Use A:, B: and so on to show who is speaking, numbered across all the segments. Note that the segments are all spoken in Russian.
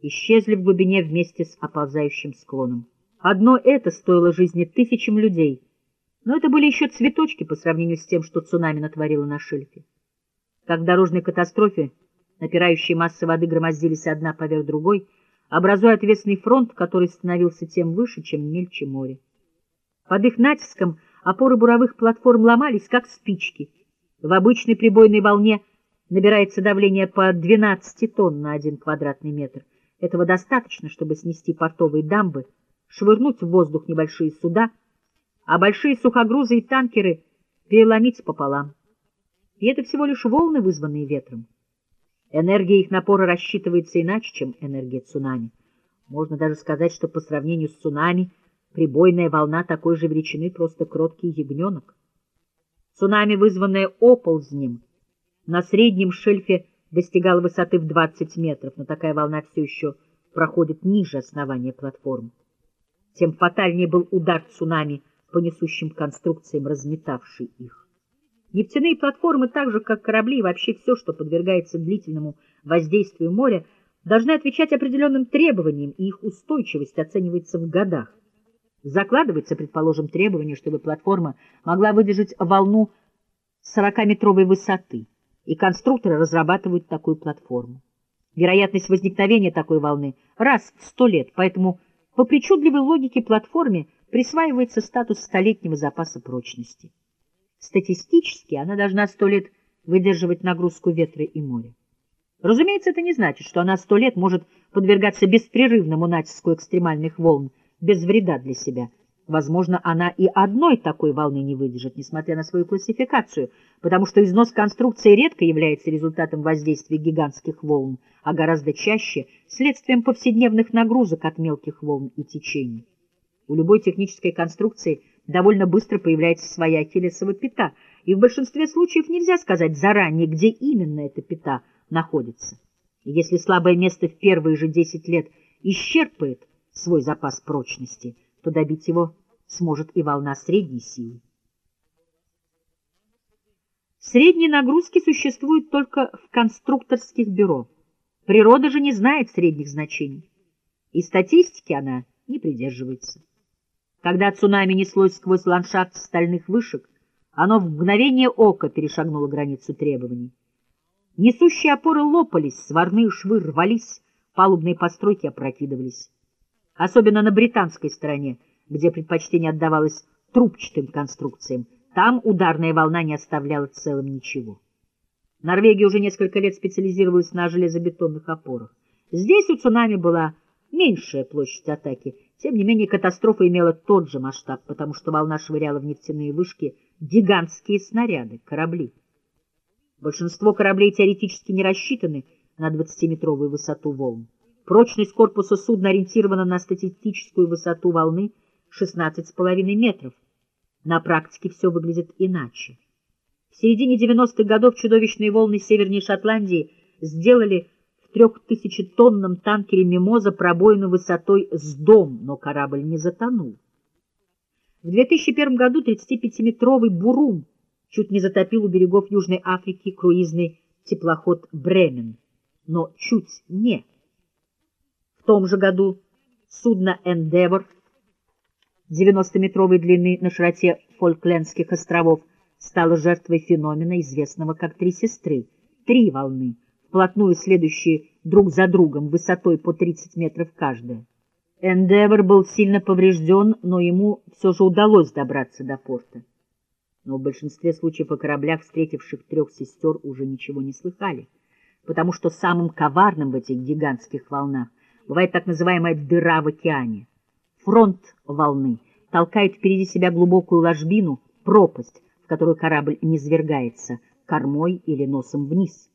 A: исчезли в глубине вместе с оползающим склоном. Одно это стоило жизни тысячам людей, но это были еще цветочки по сравнению с тем, что цунами натворило на шельфе. Как в дорожной катастрофе, напирающие массы воды громоздились одна поверх другой, образуя ответственный фронт, который становился тем выше, чем мельче море. Под их натиском опоры буровых платформ ломались, как спички. В обычной прибойной волне набирается давление по 12 тонн на один квадратный метр. Этого достаточно, чтобы снести портовые дамбы, швырнуть в воздух небольшие суда, а большие сухогрузы и танкеры переломить пополам. И это всего лишь волны, вызванные ветром. Энергия их напора рассчитывается иначе, чем энергия цунами. Можно даже сказать, что по сравнению с цунами прибойная волна такой же величины просто кроткий ягненок. Цунами, вызванное оползнем, на среднем шельфе достигала высоты в 20 метров, но такая волна все еще проходит ниже основания платформ. Тем фатальнее был удар цунами по несущим конструкциям, разметавший их. Нефтяные платформы, так же как корабли и вообще все, что подвергается длительному воздействию моря, должны отвечать определенным требованиям, и их устойчивость оценивается в годах. Закладывается, предположим, требование, чтобы платформа могла выдержать волну 40-метровой высоты, и конструкторы разрабатывают такую платформу. Вероятность возникновения такой волны раз в сто лет, поэтому по причудливой логике платформе присваивается статус столетнего запаса прочности. Статистически она должна сто лет выдерживать нагрузку ветра и моря. Разумеется, это не значит, что она сто лет может подвергаться беспрерывному натиску экстремальных волн без вреда для себя. Возможно, она и одной такой волны не выдержит, несмотря на свою классификацию, потому что износ конструкции редко является результатом воздействия гигантских волн, а гораздо чаще следствием повседневных нагрузок от мелких волн и течений. У любой технической конструкции – довольно быстро появляется своя ахиллесова пята, и в большинстве случаев нельзя сказать заранее, где именно эта пята находится. Если слабое место в первые же 10 лет исчерпает свой запас прочности, то добить его сможет и волна средней силы. Средние нагрузки существуют только в конструкторских бюро. Природа же не знает средних значений, и статистики она не придерживается. Когда цунами неслось сквозь ландшафт стальных вышек, оно в мгновение ока перешагнуло границу требований. Несущие опоры лопались, сварные швы рвались, палубные постройки опрокидывались. Особенно на британской стороне, где предпочтение отдавалось трубчатым конструкциям, там ударная волна не оставляла целым ничего. Норвегия уже несколько лет специализировалась на железобетонных опорах. Здесь у цунами была меньшая площадь атаки — тем не менее, катастрофа имела тот же масштаб, потому что волна швыряла в нефтяные вышки гигантские снаряды, корабли. Большинство кораблей теоретически не рассчитаны на 20-метровую высоту волн. Прочность корпуса судна ориентирована на статистическую высоту волны 16,5 метров. На практике все выглядит иначе. В середине 90-х годов чудовищные волны Северной Шотландии сделали трехтысячетонном танкере «Мимоза» пробоину высотой с дом, но корабль не затонул. В 2001 году 35-метровый «Бурум» чуть не затопил у берегов Южной Африки круизный теплоход «Бремен», но чуть не. Том же году судно «Эндевор» 90-метровой длины на широте Фолклендских островов стало жертвой феномена, известного как «Три сестры» — три волны — вплотную следующие друг за другом, высотой по 30 метров каждая. Эндевор был сильно поврежден, но ему все же удалось добраться до порта. Но в большинстве случаев о кораблях, встретивших трех сестер, уже ничего не слыхали, потому что самым коварным в этих гигантских волнах бывает так называемая дыра в океане. Фронт волны толкает впереди себя глубокую ложбину, пропасть, в которую корабль не низвергается, кормой или носом вниз.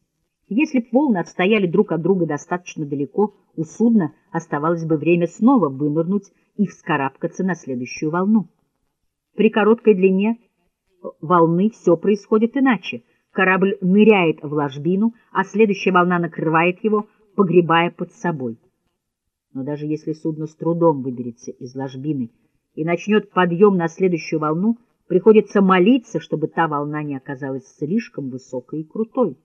A: Если б волны отстояли друг от друга достаточно далеко, у судна оставалось бы время снова вынырнуть и вскарабкаться на следующую волну. При короткой длине волны все происходит иначе. Корабль ныряет в ложбину, а следующая волна накрывает его, погребая под собой. Но даже если судно с трудом выберется из ложбины и начнет подъем на следующую волну, приходится молиться, чтобы та волна не оказалась слишком высокой и крутой.